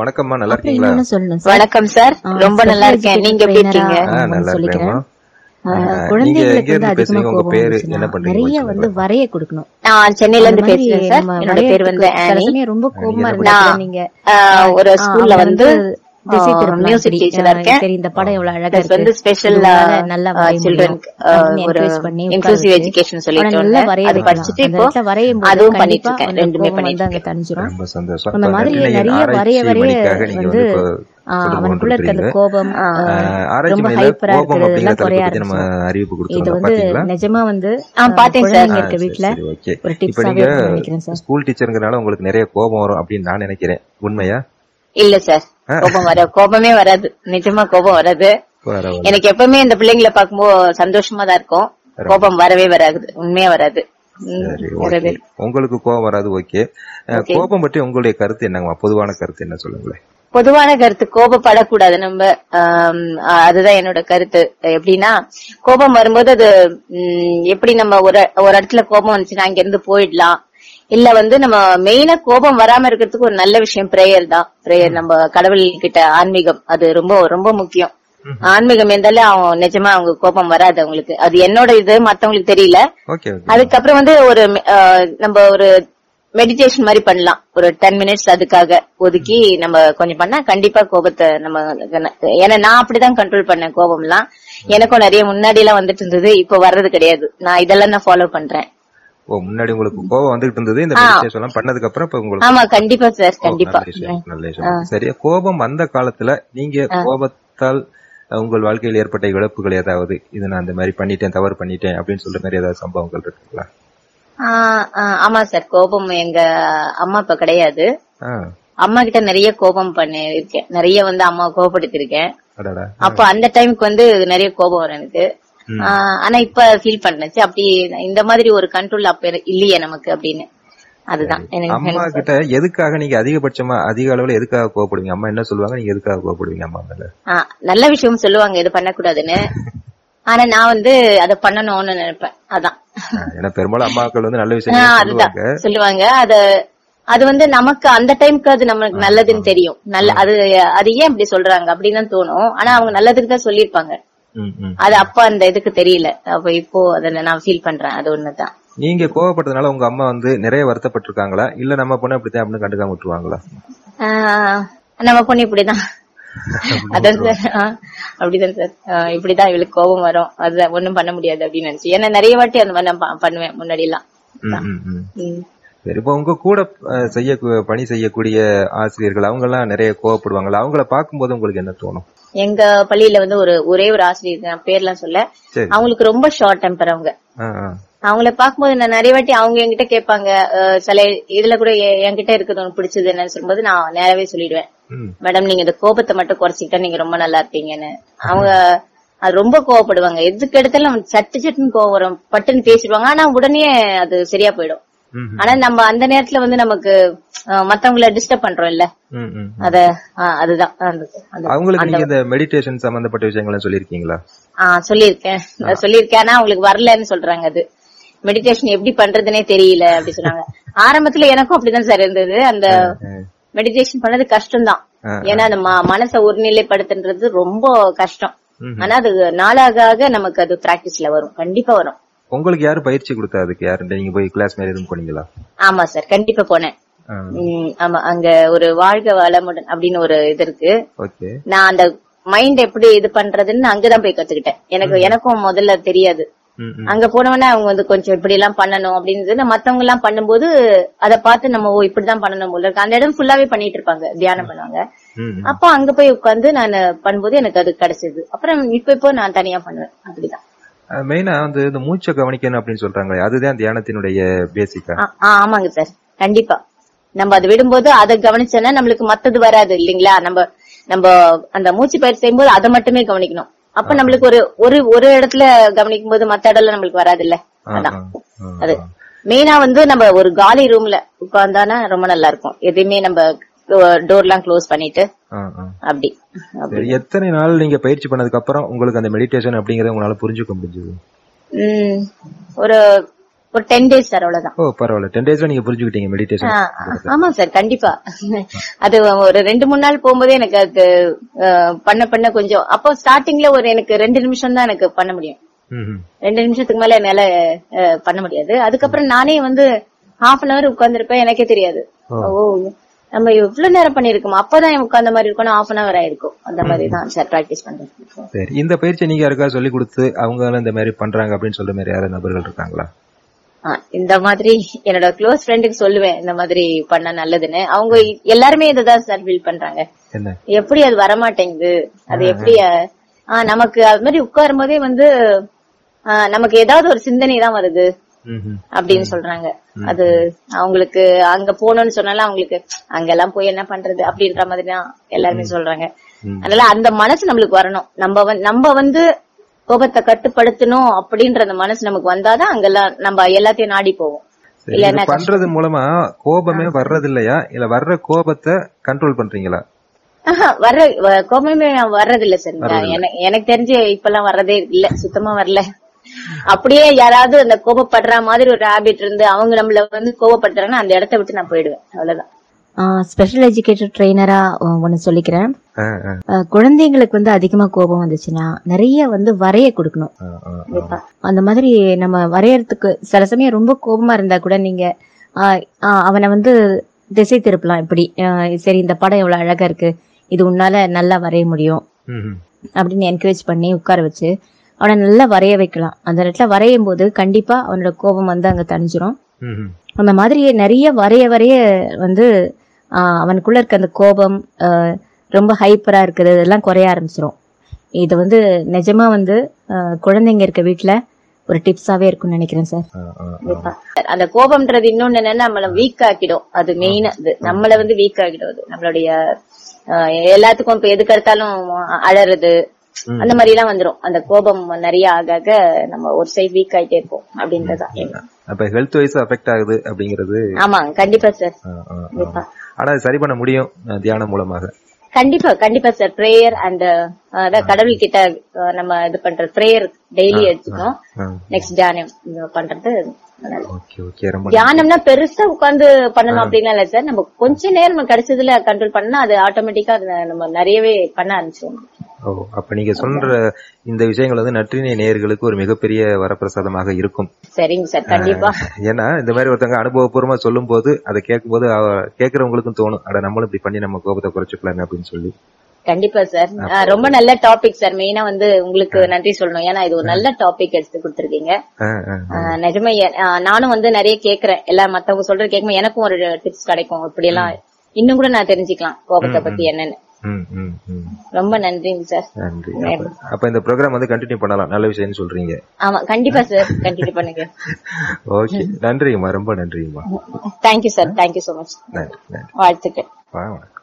வணக்கம்மா. நல்லா இருக்கீங்களா? வணக்கம் சார். ரொம்ப நல்லா இருக்கேன். நீங்க எப்படி இருக்கீங்க? நல்லா நீங்க குழந்தைகளுக்கு வந்து அதிகமா கோபம் பேரு வந்துச்சுன்னா என்ன பண்றீங்க? நிறைய வந்து. வரைய கொடுக்கணும். நான் சென்னையில இருந்து பேசுறேன் சார். என்னோட பேர் வந்து ரொம்ப கோபமா நீங்க ஒரு ஸ்கூல்ல வந்து மியூசிக் டீச்சரா இருக்கேன். இந்த படம் எவ்வளவு அழகா இருக்கு. வந்து ஸ்பெஷல் நல்லா வரைய பண்ணி இன்க்ளூசிவ் எஜுகேஷன் சொல்லிட்டு நல்லா வரைய படிச்சுட்டு இப்போ அதுவும் பண்ணிட்டு இருக்கேன் அந்த ரெண்டுமே பண்ணிட்டு அங்க மாதிரி நிறைய வரைய வரைய வந்து அவனுக்குள்ள இருக்கிற கோபம் ரொம்ப ஹைப்பரா குறைய நம்ம இது வந்து நிஜமா வந்து பாத்தேன் சார். இருக்க வீட்ல ஒரு நினைக்கிறேன் சார். ஸ்கூல் டீச்சருங்கிறனால உங்களுக்கு நிறைய கோபம் வரும் அப்படின்னு நான் நினைக்கிறேன். உண்மையா? இல்ல சார். கோபம் வர கோபமே வராது. நிஜமா கோபம் வராது. எனக்கு எப்பவுமே இந்த பிள்ளைங்களை பார்க்கும்போது சந்தோஷமா தான் இருக்கும். கோபம் வரவே வராது. உண்மையா வராது. உங்களுக்கு கோபம் வராது ஓகே. கோபம் பற்றி உங்களுடைய கருத்து என்னங்கம்மா? பொதுவான கருத்து என்ன சொல்லுங்களேன்? பொதுவான கருத்து கோபப்படக்கூடாது நம்ம. அதுதான் என்னோட கருத்து. எப்படின்னா கோபம் வரும்போது அது எப்படி நம்ம ஒரு ஒரு இடத்துல கோபம் வந்துச்சுன்னா அங்க இருந்து போயிடலாம். இல்ல வந்து நம்ம மெயினா கோபம் வராம இருக்கிறதுக்கு ஒரு நல்ல விஷயம் பிரேயர் தான். பிரேயர் நம்ம கடவுள் கிட்ட ஆன்மீகம். அது ரொம்ப ரொம்ப முக்கியம். ஆன்மீகம் இருந்தாலே அவன் நிஜமா அவங்க கோபம் வராது அவங்களுக்கு. அது என்னோட இது மத்தவங்களுக்கு தெரியல. அதுக்கப்புறம் வந்து ஒரு நம்ம ஒரு மெடிடேஷன் மாதிரி பண்ணலாம். ஒரு டென் மினிட்ஸ் அதுக்காக ஒதுக்கி நம்ம கொஞ்சம் பண்ணா கண்டிப்பா கோபத்தை நம்ம ஏன்னா நான் அப்படிதான் கண்ட்ரோல் பண்ணேன் கோபம்லாம். எனக்கும் நிறைய முன்னாடி எல்லாம் வந்துட்டு இருந்தது இப்ப வர்றது கிடையாது. நான் இதெல்லாம் நான் ஃபாலோ பண்றேன். ஓ முன்னாடி உங்களுக்கு கோபம் வந்துகிட்டு இருந்தது இந்த ஆ. மெடிடேஷன் எல்லாம் பண்ணதுக்கு அப்புறம் இப்ப உங்களுக்கு ஆமா கண்டிப்பா சார் கண்டிப்பா நல்ல விஷயம், நல்ல விஷயம். சரி கோபம் வந்த காலத்துல நீங்க கோபத்தால் உங்கள் வாழ்க்கையில் ஏற்பட்ட இழப்புகள் ஏதாவது? இது நான் அந்த மாதிரி பண்ணிட்டேன் தவறு பண்ணிட்டேன் அப்படின்னு சொல்ற மாதிரி ஏதாவது சம்பவங்கள் இருக்குங்களா? ஆமா சார் கோபம் எங்க அம்மா இப்ப கிடையாது. அம்மா கிட்ட நிறைய கோபம் பண்ணி இருக்கேன் நிறைய வந்து அம்மா கோபப்படுத்திருக்கேன் அப்ப அந்த டைமுக்கு வந்து நிறைய கோபம் வரும் எனக்கு. ஆனா இப்ப ஃபீல் பண்ணுச்சு. அப்படி இந்த மாதிரி ஒரு கண்ட்ரோல் அப்ப இல்லையே நமக்கு அப்படின்னு. அதுதான். அம்மா கிட்ட எதுக்காக நீங்க அதிகபட்சமா அதிக அளவுல எதுக்காக கோவப்படுவீங்க? அம்மா என்ன சொல்லுவாங்க? நீங்க எதுக்காக கோவப்படுவீங்க அம்மா மேல? நல்ல விஷயம் சொல்லுவாங்க. இது பண்ணக்கூடாதுன்னு. ஆனா நான் வந்து அதை பண்ணணும்னு நினைப்பேன். அதான். ஏன்னா பெரும்பாலும் அம்மாக்கள் வந்து நல்ல விஷயம் சொல்லுவாங்க. அத அது வந்து நமக்கு அந்த டைம்க்கு அது நமக்கு நல்லதுன்னு தெரியும். நல்ல அது அது ஏன் இப்படி சொல்றாங்க அப்படின்னு தோணும். ஆனா அவங்க நல்லதுக்கு தான் ம். அது அப்ப அந்த இதுக்கு தெரியல. அப்ப இப்போ அதுல நான் ஃபீல் பண்றேன். அது ஒண்ணுதான். நீங்க கோவப்பட்டதுனால உங்க அம்மா வந்து நிறைய வருத்தப்பட்டிருக்காங்களா? இல்ல நம்ம பொண்ணு அப்படித்தான் அப்படின்னு கண்டுக்காம விட்டுருவாங்களா? நம்ம பொண்ணு இப்படிதான். அதான் சார். அப்படிதான் சார். இப்படிதான் இவளுக்கு கோபம் வரும். அது ஒண்ணும் பண்ண முடியாது அப்படின்னு நினைச்சு. ஏன்னா நிறைய வாட்டி அந்த மாதிரி நான் பண்ணுவேன் முன்னாடி எல்லாம். சரி இப்போ உங்க கூட செய்ய பணி செய்யக்கூடிய ஆசிரியர்கள் அவங்க எல்லாம் நிறைய கோவப்படுவாங்களா? அவங்கள பார்க்கும்போது உங்களுக்கு என்ன தோணும்? எங்க பள்ளியில வந்து ஒரு ஒரே ஒரு ஆசிரியர் பேர்லாம் சொல்ல. அவங்களுக்கு ரொம்ப ஷார்ட் டெம்பர் அவங்க. அவங்கள பார்க்கும்போது நான் நிறைய வாட்டி அவங்க என்கிட்ட கேட்பாங்க சில இதுல கூட என்கிட்ட இருக்கிறது ஒன்று பிடிச்சது என்னன்னு சொல்லும்போது நான் நேரவே சொல்லிடுவேன். மேடம் நீங்க இந்த கோபத்தை மட்டும் குறைச்சிக்கிட்டா நீங்க ரொம்ப நல்லா இருப்பீங்கன்னு. அவங்க அது ரொம்ப கோவப்படுவாங்க. எதுக்கு எடுத்தாலும் சட்டு சட்டுன்னு கோவம் வரும். பட்டுன்னு பேசிடுவாங்க. ஆனா உடனே அது சரியா போயிடும். ஆனா நம்ம அந்த நேரத்துல வந்து நமக்கு மத்தவங்கள டிஸ்டர்ப் பண்றோம் இல்ல. அத அதுதான். அவங்களுக்கு நீங்க இந்த மெடிடேஷன் சம்பந்தப்பட்ட விஷயங்களை சொல்லிருக்கீங்களா ஆஹ் சொல்லியிருக்கேன். நான் சொல்லியிருக்கேன். ஆனா அவங்களுக்கு வரலன்னு சொல்றாங்க அது. மெடிடேஷன் எப்படி பண்றதுனே தெரியல அப்படி சொன்னாங்க. ஆரம்பத்துல எனக்கும் அப்படிதான் சார் இருந்தது. அந்த மெடிடேஷன் பண்ணது கஷ்டம்தான். ஆ, ஏன்னா அந்த மனசை ஒருநிலைப்படுத்துன்றது ரொம்ப கஷ்டம். ஆனா அது நாளாக நமக்கு அது பிராக்டிஸ்ல வரும். கண்டிப்பா வரும். உங்களுக்கு யாரு பயிற்சி கொடுத்தா அதுக்கு யாரு நீங்க போய் கிளாஸ் மாதிரி எதுவும் போனீங்களா? ஆமா சார் கண்டிப்பா போனேன். ஆமா. அங்க ஒரு வாழ்க வளமுடன் அப்படின்னு ஒரு இது இருக்கு. நான் அந்த மைண்ட் எப்படி இது பண்றதுன்னு அங்கதான் போய் கத்துக்கிட்டேன். எனக்கு எனக்கும் முதல்ல தெரியாது. அங்க போனவொடனே அவங்க வந்து கொஞ்சம் இப்படி எல்லாம் பண்ணணும் அப்படின்னு மத்தவங்க எல்லாம் பண்ணும்போது அதை பார்த்து நம்ம ஓ இப்படிதான் பண்ணணும் போல இருக்கு. அந்த இடம் ஃபுல்லாவே பண்ணிட்டு இருப்பாங்க. தியானம் பண்ணுவாங்க. அப்போ அங்க போய் உட்கார்ந்து நான் பண்ணும்போது எனக்கு அது கிடைச்சது. அப்புறம் இப்ப இப்போ நான் தனியா பண்ணுவேன். அப்படிதான். மெயினா வந்து இந்த மூச்சை கவனிக்கணும் அப்படின்னு சொல்றாங்களே அதுதான் தியானத்தினுடைய பேசிக்கா ஆமாங்க சார். கண்டிப்பா. நம்ம அதை விடும்போது அதை கவனிச்சோன்னா நம்மளுக்கு மத்தது வராது இல்லைங்களா? நம்ம நம்ம அந்த மூச்சு பயிற்சி செய்யும்போது அதை மட்டுமே கவனிக்கணும். அப்ப நம்மளுக்கு ஒரு ஒரு ஒரு இடத்துல கவனிக்கும் போது மத்த இடம்ல நம்மளுக்கு வராது இல்ல அதான். அது மெயினா வந்து நம்ம ஒரு காலி ரூம்ல உட்கார்ந்தானா ரொம்ப நல்லா இருக்கும். எதையுமே நம்ம டோர் எல்லாம் க்ளோஸ் பண்ணிட்டு அப்படி எத்தனை நாள் நீங்க பயிற்சி பண்ணதுக்கு அப்புறம் உங்களுக்கு அந்த மெடிடேஷன் அப்படிங்கறத உங்களால புரிஞ்சுக்க முடிஞ்சது? ஒரு ஒரு டென் டேஸ் சார் அவ்வளவுதான். ஓ பரவாயில்ல. டென் டேஸ்ல நீங்க புரிஞ்சுக்கிட்டீங்க மெடிடேஷன் ஆமா சார் கண்டிப்பா. அது ஒரு ரெண்டு மூணு நாள் போகும்போதே எனக்கு அது பண்ண பண்ண கொஞ்சம் அப்போ ஸ்டார்டிங்ல ஒரு எனக்கு ரெண்டு நிமிஷம் தான் எனக்கு பண்ண முடியும். ரெண்டு நிமிஷத்துக்கு மேல என்னால பண்ண முடியாது. அதுக்கப்புறம் நானே வந்து ஹாஃப் அன் அவர் உட்கார்ந்திருப்பேன் எனக்கே தெரியாது. ஓ நம்ம எவ்வளவு நேரம் பண்ணிருக்கோம் அப்பதான் உட்கார்ந்த மாதிரி இருக்கணும் ஹாஃப் அன் அவர் ஆயிருக்கும். அந்த மாதிரி தான் சார் பிராக்டிஸ் பண்றது சரி. இந்த பயிற்சி நீங்க யாருக்கா சொல்லி கொடுத்து அவங்க இந்த மாதிரி பண்றாங்க அப்படின்னு சொல்ற மாதிரி யாராவது நபர்கள் இருக்காங்களா? இந்த மாதிரி என்னோட க்ளோஸ் ஃப்ரெண்டுக்கு சொல்லுவேன். இந்த மாதிரி பண்ண நல்லதுன்னு. அவங்க எல்லாருமே இதுதான் சார் ஃபீல் பண்றாங்க. எப்படி அது வரமாட்டேங்குது? அது எப்படி நமக்கு அது மாதிரி உட்காரும் போதே வந்து நமக்கு ஏதாவது ஒரு சிந்தனை தான் வருது. அப்படின்னு சொல்றாங்க. அது அவங்களுக்கு அங்க போகணும்னு சொன்னாலும் அவங்களுக்கு அங்கெல்லாம் போய் என்ன பண்றது அப்படின்ற மாதிரி தான் எல்லாருமே சொல்றாங்க. அதனால அந்த மனசு நம்மளுக்கு வரணும். நம்ம வந்து நம்ம வந்து கோபத்தை கட்டுப்படுத்தணும் அப்படின்ற அந்த மனசு நமக்கு வந்தாதான் அங்கெல்லாம் நம்ம எல்லாத்தையும் நாடி போவோம். இல்ல பண்றது மூலமா கோபமே வர்றது இல்லையா இல்ல வர்ற கோபத்தை கண்ட்ரோல் பண்றீங்களா? வர்ற கோபமே வர்றது இல்ல சார் எனக்கு தெரிஞ்சு இப்பெல்லாம் வர்றதே இல்ல. சுத்தமா வரல. அப்படியே யாராவது அந்த கோபப்படுற மாதிரி ஒரு ஹாபிட் இருந்து அவங்க நம்மள வந்து கோபப்படுத்துறாங்கன்னா அந்த இடத்த விட்டு நான் போயிடுவேன். அவ்வளவுதான். ஸ்பெஷல் எஜுகேட்டட் ட்ரெயினரா ஒன்னு சொல்லிக்கிறேன். குழந்தைங்களுக்கு வந்து அதிகமா கோபம் வந்துச்சுன்னா நிறைய வந்து வரைய கொடுக்கணும். அந்த மாதிரி நம்ம வரையறதுக்கு சில சமயம் ரொம்ப கோபமா இருந்தா கூட நீங்க ஆஹ், ஆஹ், அவனை வந்து திசை திருப்பலாம் இப்படி. ஆஹ், சரி இந்த படம் எவ்வளவு அழகா இருக்கு. இது உன்னால நல்லா வரைய முடியும். அப்படின்னு என்கரேஜ் பண்ணி உட்கார வச்சு அவனை நல்லா வரைய வைக்கலாம். அந்த இடத்துல வரையும் போது கண்டிப்பா அவனோட கோபம் வந்து அங்க தணிஞ்சிரும். அந்த மாதிரி நிறைய வரைய வரைய வந்து ஆஹ், அவனுக்குள்ள இருக்க அந்த கோபம் ஆஹ், ரொம்ப ஹைப்பரா இருக்குது இதெல்லாம் குறைய ஆரம்பிச்சிரும். இது வந்து நிஜமா வந்து குழந்தைங்க இருக்க வீட்ல ஒரு டிப்ஸாவே இருக்கும்னு நினைக்கிறேன் சார். அந்த கோபம்ன்றது இன்னொன்னு என்னன்னா நம்மள வீக் ஆக்கிடும். அது மெயின் அது. நம்மள வந்து வீக் ஆக்கிடும் அது. நம்மளுடைய எல்லாத்துக்கும் இப்ப எதுக்கு எடுத்தாலும் அழறது அந்த மாதிரி எல்லாம் வந்துரும். அந்த கோபம் நிறைய ஆக ஆக நம்ம ஒரு சைடு வீக் ஆயிட்டே இருப்போம் அப்படின்றதான் எண்ணம். அப்ப ஹெல்த் வைஸ் அஃபெக்ட் ஆகுது அப்படிங்கிறது ஆமா கண்டிப்பா சார். ஆனா சரி பண்ண முடியும் தியானம் மூலமாக. கண்டிப்பா கண்டிப்பா சார் பிரேயர் அண்ட் அதான் கடவுள் கிட்ட நம்ம இது பண்றது பிரேயர் டெய்லி எடுத்துக்கணும் நெக்ஸ்ட் தியானம் பண்றது தியானம்னா பெருசா உட்கார்ந்து பண்ணணும் அப்படின்னா இல்ல சார் நம்ம கொஞ்ச நேரம் நம்ம கிடைச்சதுல கண்ட்ரோல் பண்ணா அது ஆட்டோமேட்டிக்கா நம்ம நிறையவே பண்ண ஆரம்பிச்சிருவோம். ஓ அப்ப நீங்க சொல்ற இந்த விஷயங்கள் வந்து நற்றினை நேயர்களுக்கு ஒரு மிகப்பெரிய வரப்பிரசாதமாக இருக்கும். சரிங்க சார் கண்டிப்பா. ஏன்னா இந்த மாதிரி ஒருத்தங்க அனுபவபூர்வமா சொல்லும் போது அதை கேட்கும்போது கேட்கறவங்களுக்கும் தோணும். அட நம்மளும் இப்படி பண்ணி நம்ம கோபத்தை குறைச்சுக்கலாங்க அப்படின்னு சொல்லி. கண்டிப்பா சார். ரொம்ப நல்ல டாபிக் சார். மெயினா வந்து உங்களுக்கு நன்றி சொல்லணும். ஏன்னா இது ஒரு நல்ல டாபிக் எடுத்து கொடுத்திருக்கீங்க. நிஜமா நானும் வந்து நிறைய கேக்குறேன் எல்லாம் மத்தவங்க சொல்றது கேட்கும் எனக்கும் ஒரு டிப்ஸ் கிடைக்கும். இப்படி எல்லாம் இன்னும் கூட நான் தெரிஞ்சுக்கலாம் கோபத்தை பத்தி என்னன்னு. ரொம்ப நன்றிங்க சார் நன்றி. அப்ப- இந்த ப்ரோக்ராம் வந்து கண்டினியூ பண்ணலாம். நல்ல விஷயம்னு சொல்றீங்க. ஆமா கண்டிப்பா சார் கண்டினியூ பண்ணுங்க. ஓகே நன்றிங்கம்மா ரொம்ப நன்றிங்கம்மா thank you sir thank you so much நன்றி நன்றி. வாழ்த்துக்கள்.